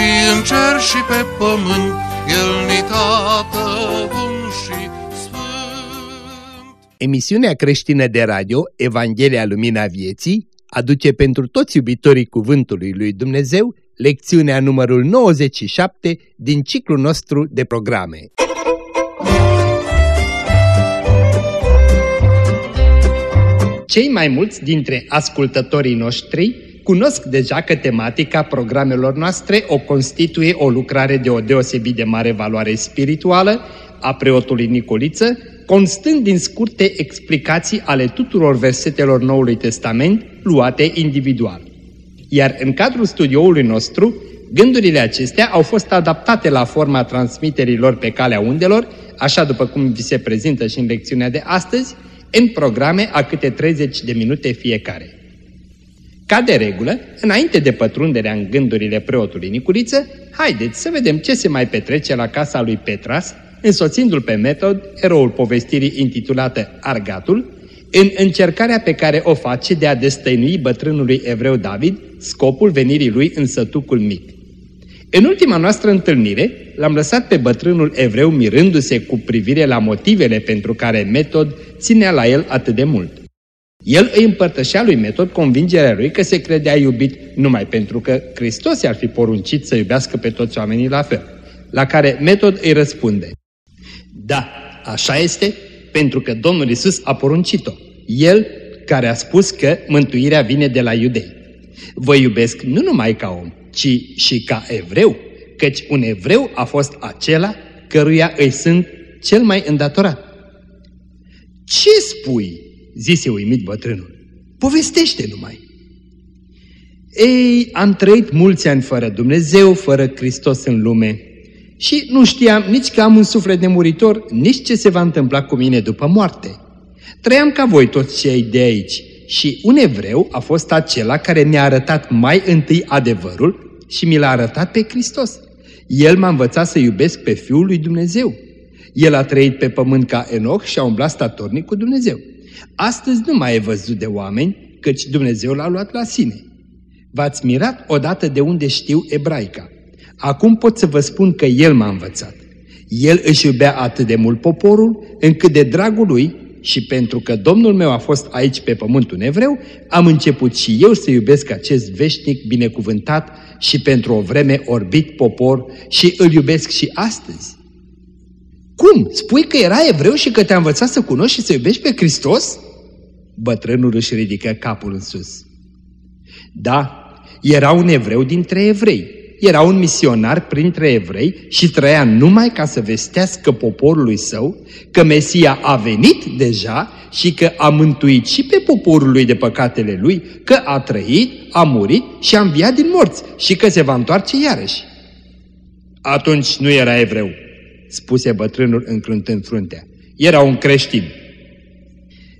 și în cer și pe pământ, El ni tată bun și sfânt. Emisiunea creștină de radio Evanghelia Lumina Vieții aduce pentru toți iubitorii Cuvântului Lui Dumnezeu lecțiunea numărul 97 din ciclul nostru de programe. Cei mai mulți dintre ascultătorii noștri cunosc deja că tematica programelor noastre o constituie o lucrare de o deosebit de mare valoare spirituală a preotului Nicoliță, constând din scurte explicații ale tuturor versetelor Noului Testament luate individual. Iar în cadrul studioului nostru, gândurile acestea au fost adaptate la forma transmiterilor pe calea undelor, așa după cum vi se prezintă și în lecțiunea de astăzi, în programe a câte 30 de minute fiecare. Ca de regulă, înainte de pătrunderea în gândurile preotului Nicuriță, haideți să vedem ce se mai petrece la casa lui Petras, însoțindu-l pe metod, eroul povestirii intitulată Argatul, în încercarea pe care o face de a destăinui bătrânului evreu David scopul venirii lui în sătucul mic. În ultima noastră întâlnire, l-am lăsat pe bătrânul evreu mirându-se cu privire la motivele pentru care Metod ținea la el atât de mult. El îi împărtășea lui Metod convingerea lui că se credea iubit numai pentru că Hristos i-ar fi poruncit să iubească pe toți oamenii la fel, la care Metod îi răspunde. Da, așa este, pentru că Domnul Isus a poruncit-o. El care a spus că mântuirea vine de la iudei. Vă iubesc nu numai ca om, ci și ca evreu, căci un evreu a fost acela căruia îi sunt cel mai îndatorat. Ce spui?" Zise uimit bătrânul. Povestește numai. Ei, am trăit mulți ani fără Dumnezeu, fără Hristos în lume și nu știam nici că am un suflet nemuritor, nici ce se va întâmpla cu mine după moarte. Trăiam ca voi toți cei de aici și un evreu a fost acela care mi-a arătat mai întâi adevărul și mi l-a arătat pe Hristos. El m-a învățat să iubesc pe Fiul lui Dumnezeu. El a trăit pe pământ ca Enoch și a umblat statornic cu Dumnezeu. Astăzi nu mai e văzut de oameni, căci Dumnezeu l-a luat la sine. V-ați mirat odată de unde știu ebraica. Acum pot să vă spun că El m-a învățat. El își iubea atât de mult poporul, încât de dragul lui și pentru că Domnul meu a fost aici pe pământul evreu, am început și eu să iubesc acest veșnic binecuvântat și pentru o vreme orbit popor și îl iubesc și astăzi. Cum? Spui că era evreu și că te-a învățat să cunoști și să iubești pe Hristos? Bătrânul își ridică capul în sus. Da, era un evreu dintre evrei, era un misionar printre evrei și trăia numai ca să vestească poporului său că Mesia a venit deja și că a mântuit și pe poporul lui de păcatele lui, că a trăit, a murit și a înviat din morți și că se va întoarce iarăși. Atunci nu era evreu, spuse bătrânul încruntând fruntea. Era un creștin.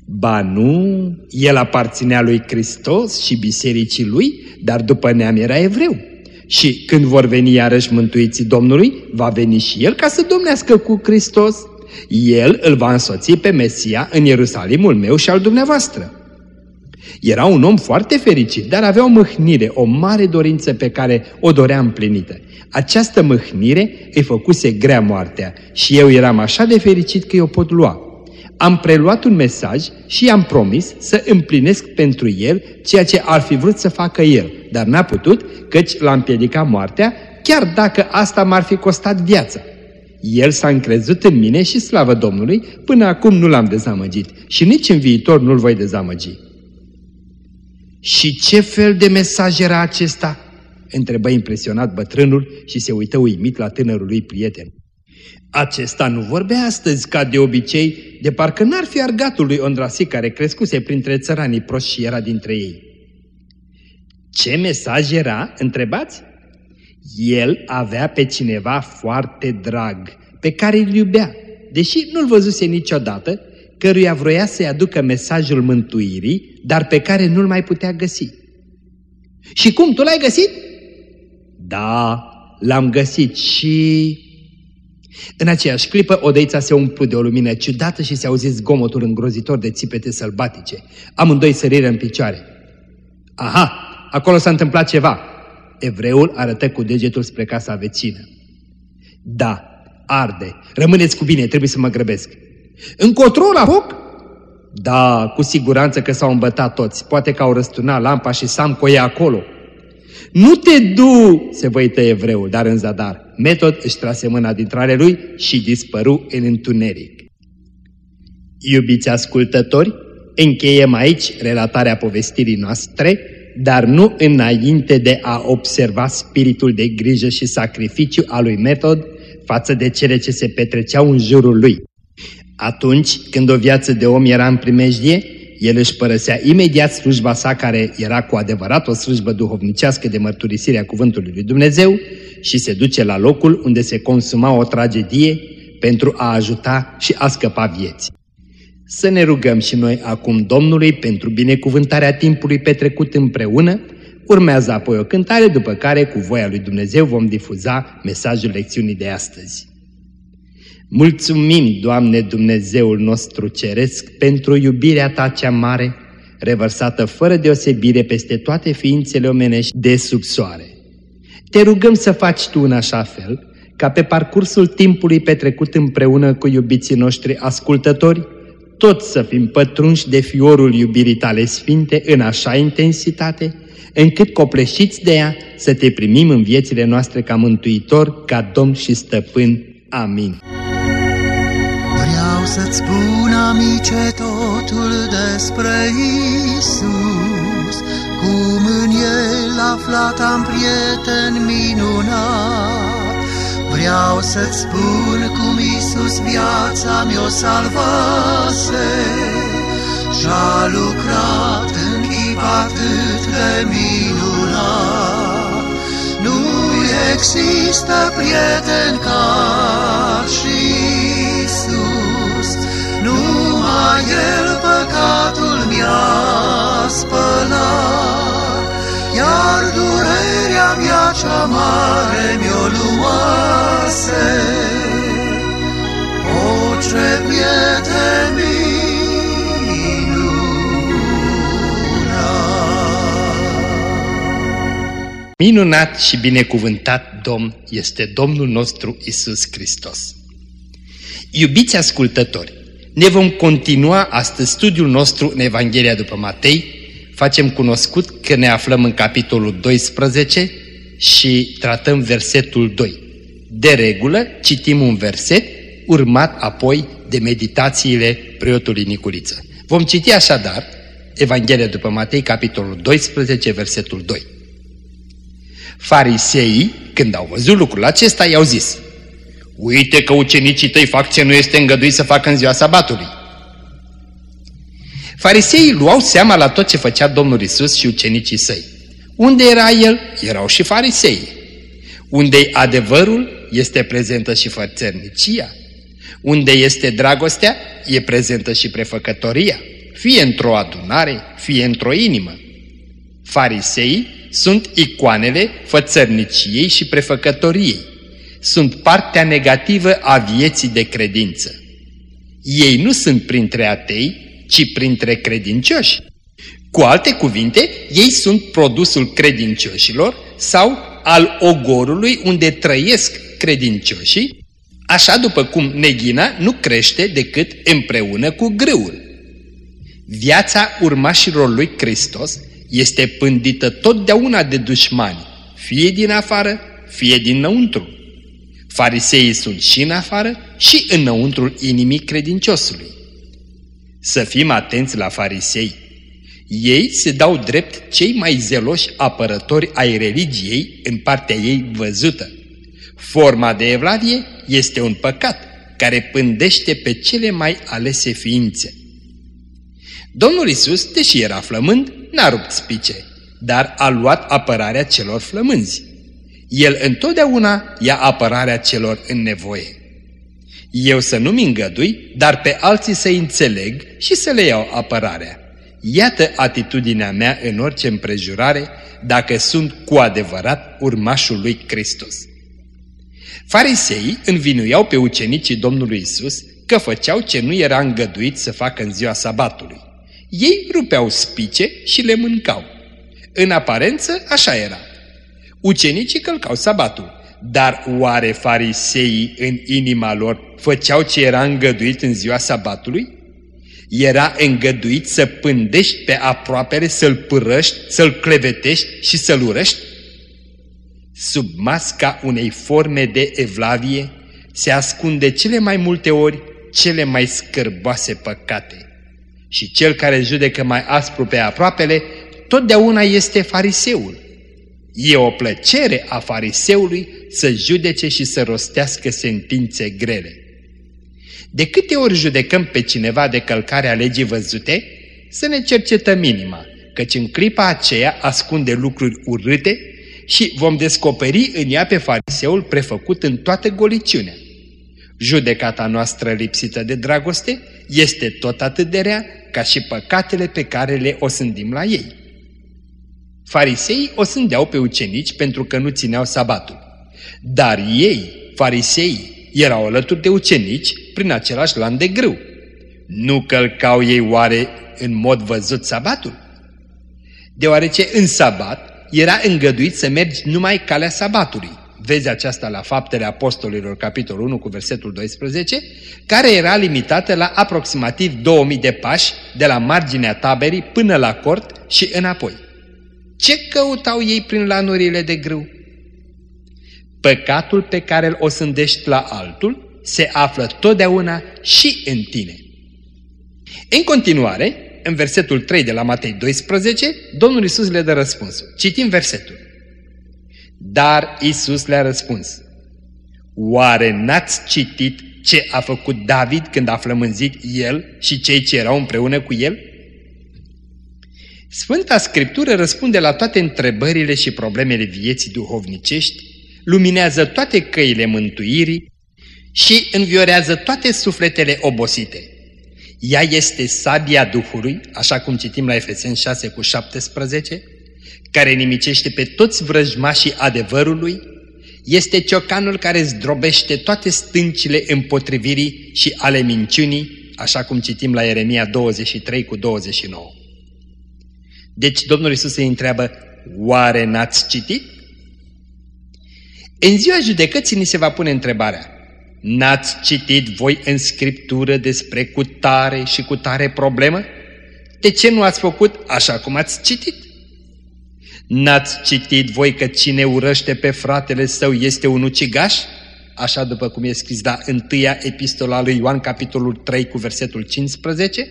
Ba nu, el aparținea lui Hristos și bisericii lui, dar după neam era evreu. Și când vor veni iarăși mântuiții Domnului, va veni și El ca să domnească cu Hristos. El îl va însoți pe Mesia în Ierusalimul meu și al dumneavoastră. Era un om foarte fericit, dar avea o mâhnire, o mare dorință pe care o dorea împlinită. Această mâhnire îi făcuse grea moartea și eu eram așa de fericit că eu pot lua am preluat un mesaj și i-am promis să împlinesc pentru el ceea ce ar fi vrut să facă el, dar n-a putut, căci l-a împiedicat moartea, chiar dacă asta m-ar fi costat viața. El s-a încrezut în mine și slavă Domnului, până acum nu l-am dezamăgit și nici în viitor nu-l voi dezamăgi. Și ce fel de mesaj era acesta? întrebă impresionat bătrânul și se uită uimit la tânărul lui prieten. Acesta nu vorbea astăzi ca de obicei, de parcă n-ar fi argatul lui Ondrasi care crescuse printre țăranii proști și era dintre ei. Ce mesaj era, întrebați? El avea pe cineva foarte drag, pe care îl iubea, deși nu-l văzuse niciodată, căruia vroia să-i aducă mesajul mântuirii, dar pe care nu-l mai putea găsi. Și cum, tu l-ai găsit? Da, l-am găsit și... În aceeași clipă, odeița se umplu de o lumină ciudată și se auzi zgomotul îngrozitor de țipete sălbatice. Amândoi săriră în picioare. Aha, acolo s-a întâmplat ceva. Evreul arătă cu degetul spre casa vecină. Da, arde. Rămâneți cu bine, trebuie să mă grăbesc. Încotro la foc? Da, cu siguranță că s-au îmbătat toți. Poate că au răsturnat lampa și Samco e acolo. Nu te du, se văită evreul, dar în zadar. Metod își trase mâna dintre ale lui și dispăru în întuneric. Iubiți ascultători, încheiem aici relatarea povestirii noastre, dar nu înainte de a observa spiritul de grijă și sacrificiu al lui Metod față de cele ce se petreceau în jurul lui. Atunci când o viață de om era în primejdie, el își părăsea imediat slujba sa care era cu adevărat o slujbă duhovnicească de mărturisire a cuvântului lui Dumnezeu și se duce la locul unde se consuma o tragedie pentru a ajuta și a scăpa vieți. Să ne rugăm și noi acum Domnului pentru binecuvântarea timpului petrecut împreună, urmează apoi o cântare, după care, cu voia lui Dumnezeu, vom difuza mesajul lecțiunii de astăzi. Mulțumim, Doamne Dumnezeul nostru ceresc, pentru iubirea Ta cea mare, revărsată fără deosebire peste toate ființele omenești de sub soare. Te rugăm să faci Tu în așa fel, ca pe parcursul timpului petrecut împreună cu iubiții noștri ascultători, toți să fim pătrunși de fiorul iubirii Tale sfinte în așa intensitate, încât copleșiți de ea să Te primim în viețile noastre ca Mântuitor, ca Domn și Stăpân. Amin. Vreau să-ți spun, amice, totul despre Isus, cum în El aflat am prieten minunat. Vreau să-ți spun cum Isus viața mi-o salvase și-a lucrat în chip atât de minunat. Nu există prieten ca și spălat, Iar durerea mea cea mare mi-o luase. O, ce prieten Minunat și binecuvântat Domn este Domnul nostru Isus Hristos. Iubiți ascultători, ne vom continua astăzi studiul nostru în Evanghelia după Matei. Facem cunoscut că ne aflăm în capitolul 12 și tratăm versetul 2. De regulă, citim un verset, urmat apoi de meditațiile preotului Niculiță. Vom citi așadar Evanghelia după Matei, capitolul 12, versetul 2. Fariseii, când au văzut lucrul acesta, i-au zis, Uite că ucenicii tăi fac ce nu este îngăduit să facă în ziua sabatului. Fariseii luau seama la tot ce făcea Domnul Isus și ucenicii săi. Unde era El, erau și farisei. Unde adevărul, este prezentă și fățărnicia. Unde este dragostea, e prezentă și prefăcătoria, fie într-o adunare, fie într-o inimă. Fariseii sunt icoanele fățărniciei și prefăcătoriei sunt partea negativă a vieții de credință. Ei nu sunt printre atei, ci printre credincioși. Cu alte cuvinte, ei sunt produsul credincioșilor sau al ogorului unde trăiesc credincioșii, așa după cum neghina nu crește decât împreună cu grâul. Viața urmașilor lui Hristos este pândită totdeauna de dușmani, fie din afară, fie dinăuntru. Fariseii sunt și în afară și înăuntrul inimii credinciosului. Să fim atenți la farisei. Ei se dau drept cei mai zeloși apărători ai religiei în partea ei văzută. Forma de evlavie este un păcat care pândește pe cele mai alese ființe. Domnul Isus, deși era flămând, n-a rupt spice, dar a luat apărarea celor flămânzi. El întotdeauna ia apărarea celor în nevoie. Eu să nu-mi îngădui, dar pe alții să înțeleg și să le iau apărarea. Iată atitudinea mea în orice împrejurare, dacă sunt cu adevărat urmașul lui Hristos. Fariseii învinuiau pe ucenicii Domnului Isus că făceau ce nu era îngăduit să facă în ziua sabatului. Ei rupeau spice și le mâncau. În aparență, așa era. Ucenicii călcau sabatul, dar oare fariseii în inima lor făceau ce era îngăduit în ziua sabatului? Era îngăduit să pândești pe aproapele, să-l pârăști, să-l clevetești și să-l urăști? Sub masca unei forme de evlavie se ascunde cele mai multe ori cele mai scârboase păcate. Și cel care judecă mai aspru pe aproapele, totdeauna este fariseul. E o plăcere a fariseului să judece și să rostească sentințe grele. De câte ori judecăm pe cineva de călcarea legii văzute, să ne cercetăm inima, căci în clipa aceea ascunde lucruri urâte și vom descoperi în ea pe fariseul prefăcut în toată goliciunea. Judecata noastră lipsită de dragoste este tot atât de rea ca și păcatele pe care le osândim la ei. Fariseii o sândeau pe ucenici pentru că nu țineau sabatul. Dar ei, fariseii, erau alături de ucenici prin același lan de grâu. Nu călcau ei oare în mod văzut sabatul? Deoarece în sabat era îngăduit să mergi numai calea sabatului. Vezi aceasta la Faptele Apostolilor, capitolul 1, cu versetul 12, care era limitată la aproximativ 2000 de pași de la marginea taberii până la cort și înapoi. Ce căutau ei prin lanurile de grâu? Păcatul pe care îl osândești la altul se află totdeauna și în tine. În continuare, în versetul 3 de la Matei 12, Domnul Isus le dă răspunsul. Citim versetul. Dar Isus le-a răspuns, Oare n-ați citit ce a făcut David când a flămânzit el și cei ce erau împreună cu el? Sfânta Scriptură răspunde la toate întrebările și problemele vieții duhovnicești, luminează toate căile mântuirii și înviorează toate sufletele obosite. Ea este sabia Duhului, așa cum citim la Efeseni 6 cu 17, care nimicește pe toți vrăjmașii adevărului, este ciocanul care zdrobește toate stâncile împotrivirii și ale minciunii, așa cum citim la Ieremia 23 cu 29. Deci Domnul Isus îi întreabă, oare n-ați citit? În ziua judecății ni se va pune întrebarea, n-ați citit voi în Scriptură despre cutare și cutare problemă? De ce nu ați făcut așa cum ați citit? N-ați citit voi că cine urăște pe fratele său este un ucigaș? Așa după cum e scris la întâia epistola lui Ioan, capitolul 3, cu versetul 15?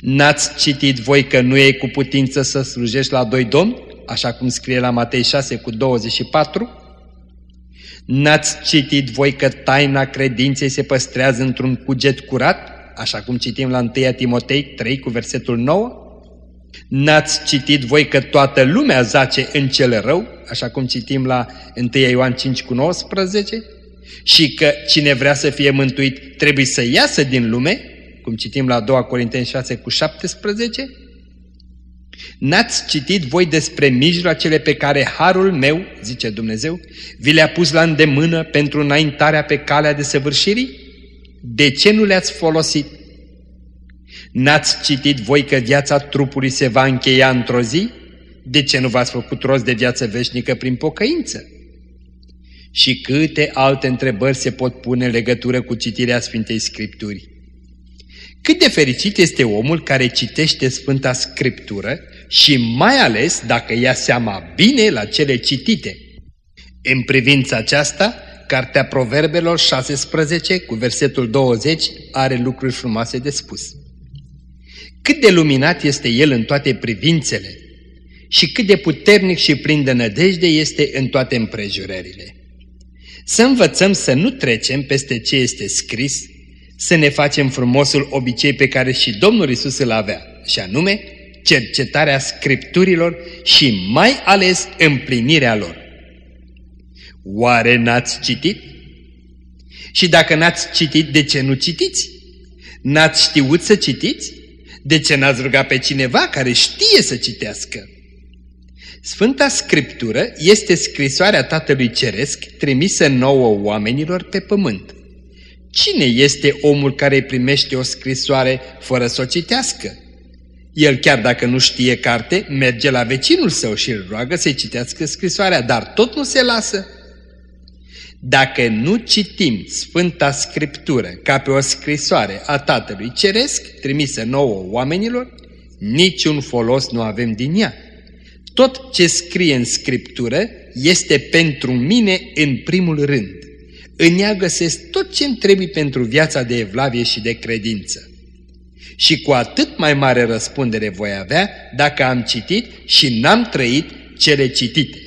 N-ați citit voi că nu e cu putință să slujești la doi domni? Așa cum scrie la Matei 6 cu 24? N-ați citit voi că taina credinței se păstrează într-un cuget curat? Așa cum citim la 1 Timotei 3 cu versetul 9? N-ați citit voi că toată lumea zace în cel rău, așa cum citim la 1 Ioan 5 cu 19, și că cine vrea să fie mântuit trebuie să iasă din lume, cum citim la 2 Corinteni 6 cu 17? N-ați citit voi despre mijloacele pe care harul meu, zice Dumnezeu, vi le-a pus la îndemână pentru înaintarea pe calea de săvârșirii? De ce nu le-ați folosit? N-ați citit voi că viața trupului se va încheia într-o zi? De ce nu v-ați făcut rost de viață veșnică prin pocăință? Și câte alte întrebări se pot pune în legătură cu citirea Sfintei Scripturi? Cât de fericit este omul care citește Sfânta Scriptură și mai ales dacă ia seama bine la cele citite. În privința aceasta, Cartea Proverbelor 16 cu versetul 20 are lucruri frumoase de spus. Cât de luminat este el în toate privințele și cât de puternic și plin de nădejde este în toate împrejurările. Să învățăm să nu trecem peste ce este scris, să ne facem frumosul obicei pe care și Domnul Isus îl avea, și anume cercetarea Scripturilor și mai ales împlinirea lor. Oare n-ați citit? Și dacă n-ați citit, de ce nu citiți? N-ați știut să citiți? De ce n-ați rugat pe cineva care știe să citească? Sfânta Scriptură este scrisoarea Tatălui Ceresc trimisă nouă oamenilor pe pământ. Cine este omul care îi primește o scrisoare fără să o citească? El, chiar dacă nu știe carte, merge la vecinul său și îl roagă să-i citească scrisoarea, dar tot nu se lasă. Dacă nu citim Sfânta Scriptură ca pe o scrisoare a Tatălui Ceresc, trimisă nouă oamenilor, niciun folos nu avem din ea. Tot ce scrie în Scriptură este pentru mine în primul rând. În ea găsesc tot ce-mi trebuie pentru viața de evlavie și de credință. Și cu atât mai mare răspundere voi avea dacă am citit și n-am trăit cele citite.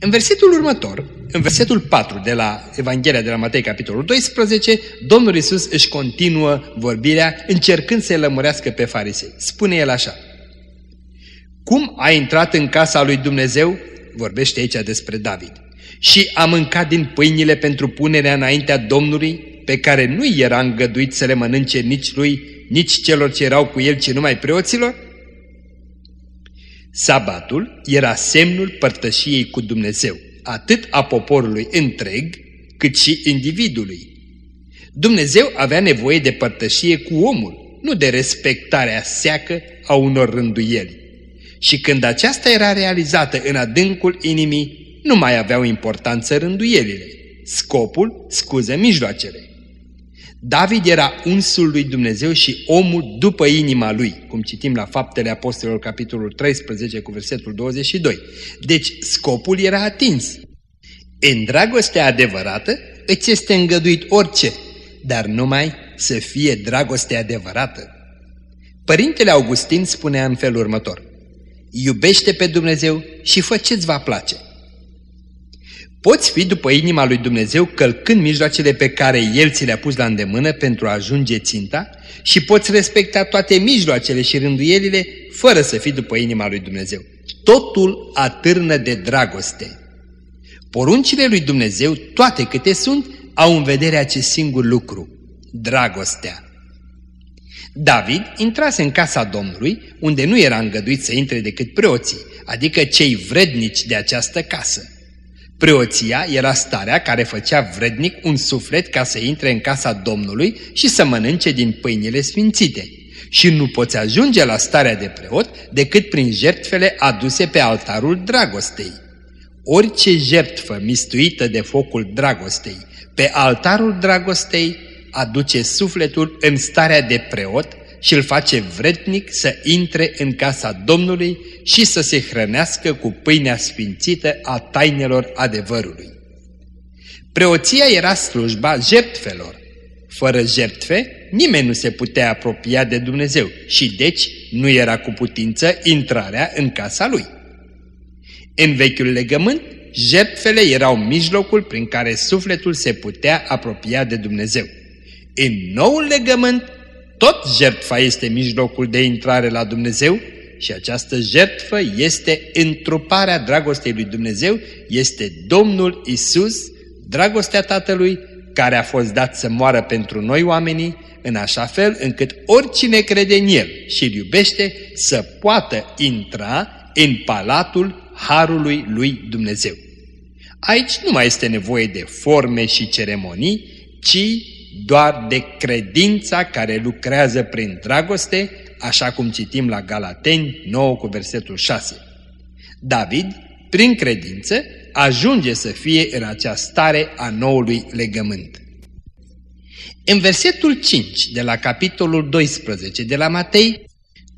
În versetul următor, în versetul 4 de la Evanghelia de la Matei, capitolul 12, Domnul Isus își continuă vorbirea încercând să-i lămurească pe farisei. Spune el așa, Cum a intrat în casa lui Dumnezeu? Vorbește aici despre David. Și a mâncat din pâinile pentru punerea înaintea Domnului, pe care nu era îngăduit să le mănânce nici lui, nici celor ce erau cu el, ci numai preoților? Sabatul era semnul părtășiei cu Dumnezeu atât a poporului întreg, cât și individului. Dumnezeu avea nevoie de părtășie cu omul, nu de respectarea seacă a unor rânduieli. Și când aceasta era realizată în adâncul inimii, nu mai aveau importanță rânduielile. Scopul scuză mijloacele. David era unsul lui Dumnezeu și omul după inima lui, cum citim la Faptele Apostolilor, capitolul 13, cu versetul 22. Deci scopul era atins. În dragostea adevărată îți este îngăduit orice, dar numai să fie dragoste adevărată. Părintele Augustin spunea în felul următor, Iubește pe Dumnezeu și fă ce-ți va place. Poți fi după inima lui Dumnezeu călcând mijloacele pe care El ți le-a pus la îndemână pentru a ajunge ținta și poți respecta toate mijloacele și rânduielile fără să fii după inima lui Dumnezeu. Totul atârnă de dragoste. Poruncile lui Dumnezeu, toate câte sunt, au în vedere acest singur lucru, dragostea. David intrase în casa Domnului, unde nu era îngăduit să intre decât preoții, adică cei vrednici de această casă. Preoția era starea care făcea vrednic un suflet ca să intre în casa Domnului și să mănânce din pâinile sfințite. Și nu poți ajunge la starea de preot decât prin jertfele aduse pe altarul dragostei. Orice jertfă mistuită de focul dragostei pe altarul dragostei aduce sufletul în starea de preot și îl face vrednic să intre în casa Domnului și să se hrănească cu pâinea sfințită a tainelor adevărului. Preoția era slujba jertfelor. Fără jertfe, nimeni nu se putea apropia de Dumnezeu și deci nu era cu putință intrarea în casa lui. În vechiul legământ, jertfele erau mijlocul prin care sufletul se putea apropia de Dumnezeu. În noul legământ, tot jertfa este mijlocul de intrare la Dumnezeu și această jertfă este întruparea dragostei lui Dumnezeu, este Domnul Isus, dragostea Tatălui, care a fost dat să moară pentru noi oamenii, în așa fel încât oricine crede în El și îl iubește să poată intra în palatul Harului lui Dumnezeu. Aici nu mai este nevoie de forme și ceremonii, ci doar de credința care lucrează prin dragoste, așa cum citim la Galateni 9 cu versetul 6. David, prin credință, ajunge să fie în acea stare a noului legământ. În versetul 5 de la capitolul 12 de la Matei,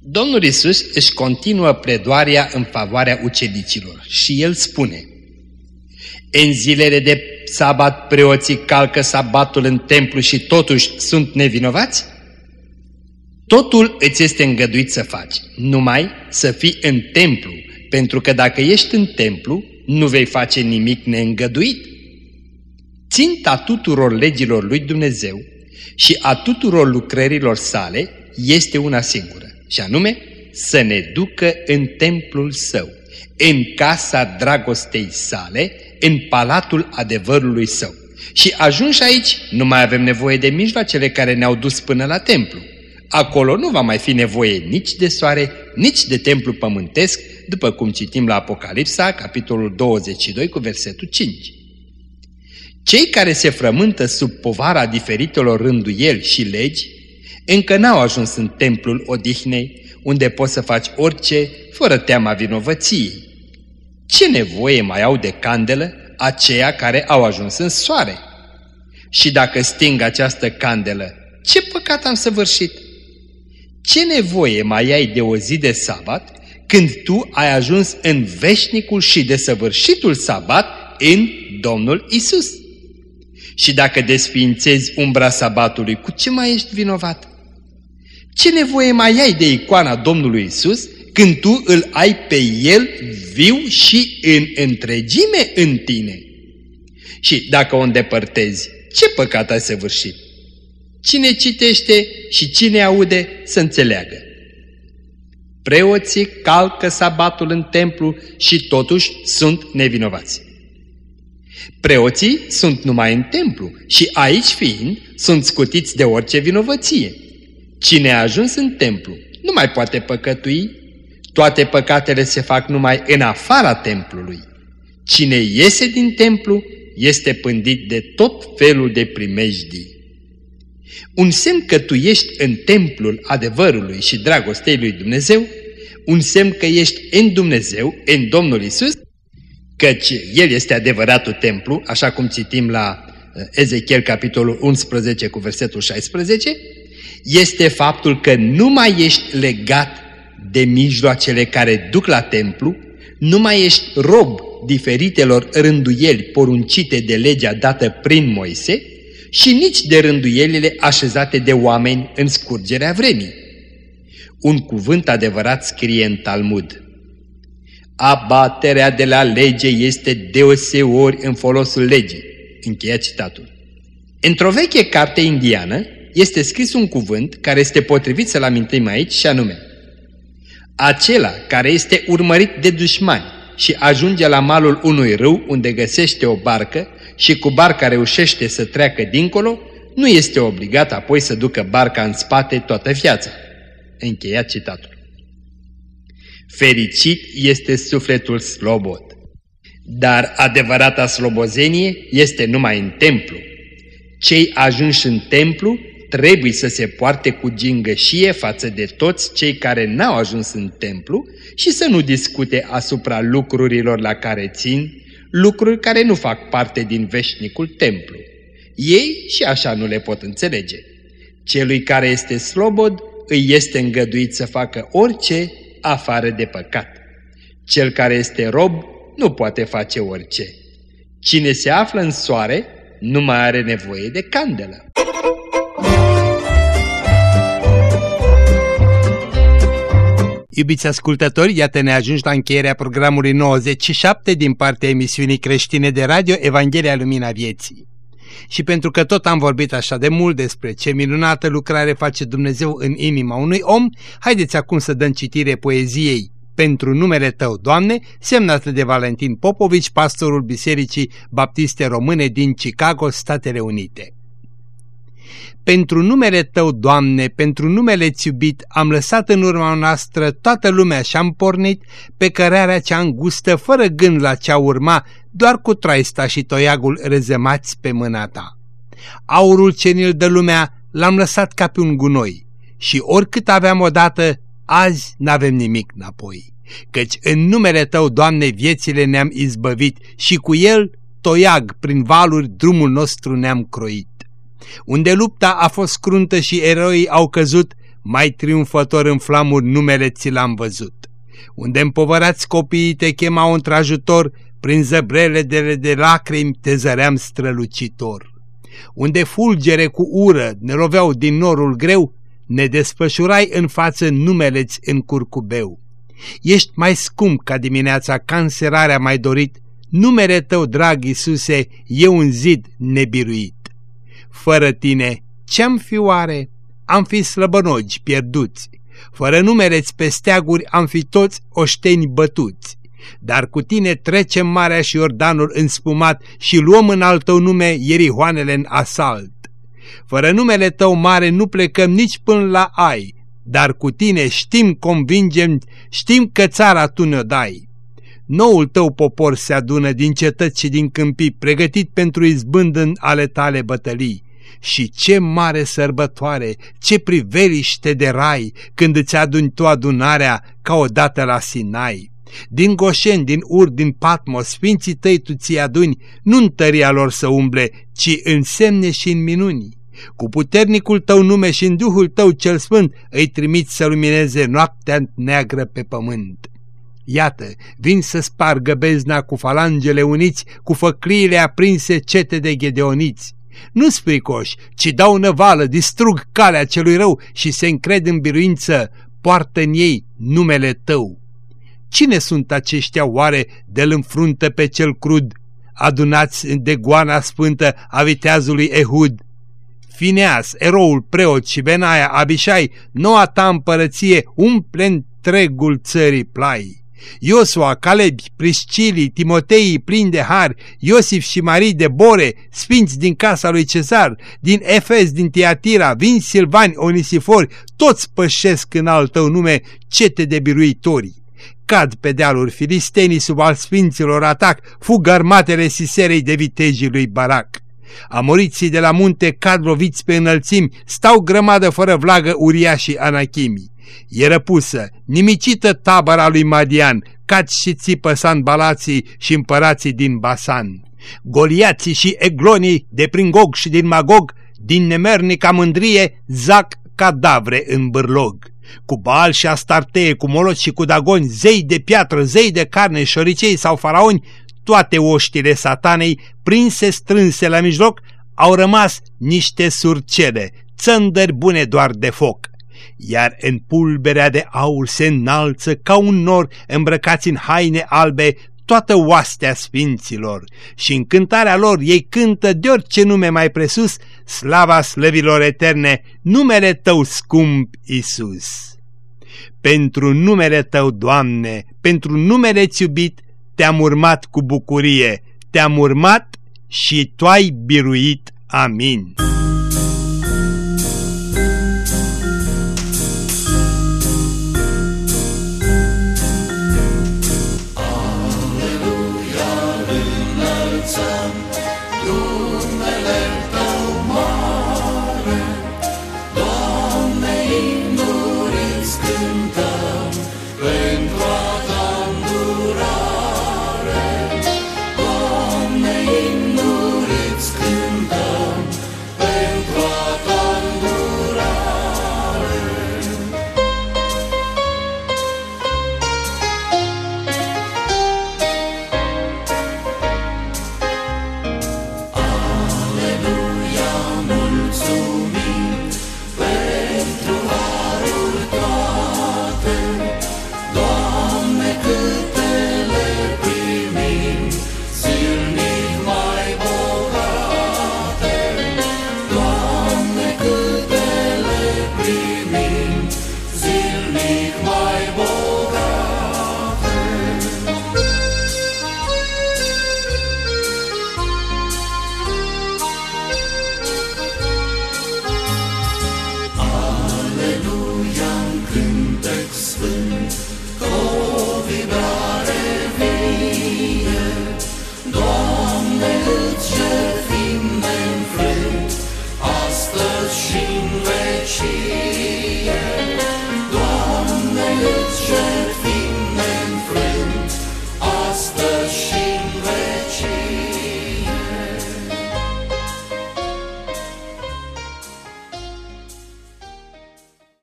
Domnul Isus își continuă pledoarea în favoarea ucenicilor și el spune În zilele de sabat preoții calcă sabatul în templu și totuși sunt nevinovați? Totul îți este îngăduit să faci, numai să fii în templu, pentru că dacă ești în templu, nu vei face nimic neîngăduit. Ținta tuturor legilor lui Dumnezeu și a tuturor lucrărilor sale este una singură, și anume să ne ducă în templul său, în casa dragostei sale, în palatul adevărului său. Și ajunși aici, nu mai avem nevoie de mijloacele care ne-au dus până la templu. Acolo nu va mai fi nevoie nici de soare, nici de templu pământesc, după cum citim la Apocalipsa, capitolul 22, cu versetul 5. Cei care se frământă sub povara diferitelor rânduieli și legi, încă n-au ajuns în templul odihnei, unde poți să faci orice, fără teama vinovăției. Ce nevoie mai au de candelă aceia care au ajuns în soare? Și dacă sting această candelă, ce păcat am săvârșit? Ce nevoie mai ai de o zi de sabat când tu ai ajuns în veșnicul și desăvârșitul sabat în Domnul Isus? Și dacă desfințezi umbra sabatului, cu ce mai ești vinovat? Ce nevoie mai ai de icoana Domnului Isus când tu îl ai pe El viu și în întregime în tine? Și dacă o îndepărtezi, ce păcat ai săvârșit? Cine citește și cine aude să înțeleagă. Preoții calcă sabatul în templu și totuși sunt nevinovați. Preoții sunt numai în templu și aici fiind sunt scutiți de orice vinovăție. Cine a ajuns în templu nu mai poate păcătui, toate păcatele se fac numai în afara templului. Cine iese din templu este pândit de tot felul de primejdii. Un semn că tu ești în templul adevărului și dragostei lui Dumnezeu, un semn că ești în Dumnezeu, în Domnul Isus, căci El este adevăratul templu, așa cum citim la uh, Ezechiel capitolul 11 cu versetul 16, este faptul că nu mai ești legat de mijloacele care duc la templu, nu mai ești rob diferitelor rânduieli poruncite de legea dată prin Moise și nici de rânduielile așezate de oameni în scurgerea vremii. Un cuvânt adevărat scrie în Talmud. Abaterea de la lege este deoseori în folosul legii. Încheia citatul. Într-o veche carte indiană este scris un cuvânt care este potrivit să-l amintim aici și anume Acela care este urmărit de dușmani și ajunge la malul unui râu unde găsește o barcă și cu barca reușește să treacă dincolo, nu este obligat apoi să ducă barca în spate toată viața. Încheiat citatul. Fericit este sufletul slobod, dar adevărata slobozenie este numai în templu. Cei ajunși în templu trebuie să se poarte cu gingășie față de toți cei care n-au ajuns în templu și să nu discute asupra lucrurilor la care țin, lucruri care nu fac parte din veșnicul templu. Ei și așa nu le pot înțelege. Celui care este slobod îi este îngăduit să facă orice afară de păcat. Cel care este rob nu poate face orice. Cine se află în soare nu mai are nevoie de candelă. Iubiți ascultători, iată ne ajungi la încheierea programului 97 din partea emisiunii creștine de radio Evanghelia Lumina Vieții. Și pentru că tot am vorbit așa de mult despre ce minunată lucrare face Dumnezeu în inima unui om, haideți acum să dăm citire poeziei Pentru numele Tău, Doamne, semnată de Valentin Popovici, pastorul Bisericii Baptiste Române din Chicago, Statele Unite. Pentru numele Tău, Doamne, pentru numele ți iubit, am lăsat în urma noastră toată lumea și am pornit pe cărarea cea îngustă, fără gând la ce-a urma, doar cu traista și toiagul rezemați pe mâna Ta. Aurul ce ni dă lumea l-am lăsat ca pe un gunoi și oricât aveam odată, azi n-avem nimic înapoi. Căci în numele Tău, Doamne, viețile ne-am izbăvit și cu el, toiag, prin valuri, drumul nostru ne-am croit. Unde lupta a fost cruntă și eroii au căzut, mai triumfător în flamuri numele ți l-am văzut. Unde împovărați copiii te chemau într-ajutor, prin zăbrele de, de lacrimi te zăream strălucitor. Unde fulgere cu ură ne loveau din norul greu, ne desfășurai în față numele-ți în curcubeu. Ești mai scump ca dimineața, cancerarea mai dorit, numele tău, drag Iisuse, e un zid nebiruit. Fără tine, ce-am fi oare? Am fi slăbănogi, pierduți. Fără numere pe steaguri am fi toți oșteni bătuți. dar cu tine trecem Marea și Iordanul înspumat și luăm în al tău nume Ierihoanele în asalt. Fără numele tău mare nu plecăm nici până la ai, dar cu tine știm, convingem, știm că țara tu ne-o dai. Noul tău popor se adună din cetăți și din câmpii, pregătit pentru izbând ale tale bătălii. Și ce mare sărbătoare, ce priveliște de rai, când îți aduni tu adunarea ca odată la Sinai. Din Goșen, din Ur, din Patmos, sfinții tăi tu ți aduni, nu în tăria lor să umble, ci în semne și în minuni. Cu puternicul tău nume și în Duhul tău cel sfânt îi trimiți să lumineze noaptea neagră pe pământ. Iată, vin să spargă bezna cu falangele uniți, cu făcliile aprinse cete de ghedeoniți. Nu spricoși, ci dau năvală, distrug calea celui rău și se încred în biruință, poartă în ei numele tău. Cine sunt aceștia oare de-l înfruntă pe cel crud, adunați de goana sfântă a viteazului Ehud? Fineas, eroul preot și Benaia, Abishai, noua ta împărăție umple întregul țării plai. Iosua, Caleb, Priscilii, Timotei plini de har, Iosif și Marii de Bore, sfinți din casa lui Cezar, din Efes, din Tiatira, vin Silvani, Onisifori, toți pășesc în al tău nume cete de biruitori. Cad pe dealuri filistenii sub al sfinților atac, fug armatele Siserei de vitejii lui Barac. Amoriții de la munte cad loviți pe înălțimi, stau grămadă fără vlagă uriașii anachimii. E răpusă, nimicită tabăra lui Madian, cad și țipă Balații și împărații din Basan. Goliații și eglonii de prin Gog și din Magog, din nemernica mândrie, zac cadavre în bârlog. Cu Baal și Astartee, cu Molot și cu Dagon, zei de piatră, zei de carne, șoricei sau faraoni, toate oștile satanei, prinse strânse la mijloc, au rămas niște surcele, țăndări bune doar de foc. Iar în pulberea de aur se înalță ca un nor îmbrăcați în haine albe toată oastea sfinților și în cântarea lor ei cântă de orice nume mai presus slava slăvilor eterne, numele Tău scump Isus. Pentru numele Tău, Doamne, pentru numele iubit, te-am urmat cu bucurie, te-am urmat și Tu ai biruit. Amin.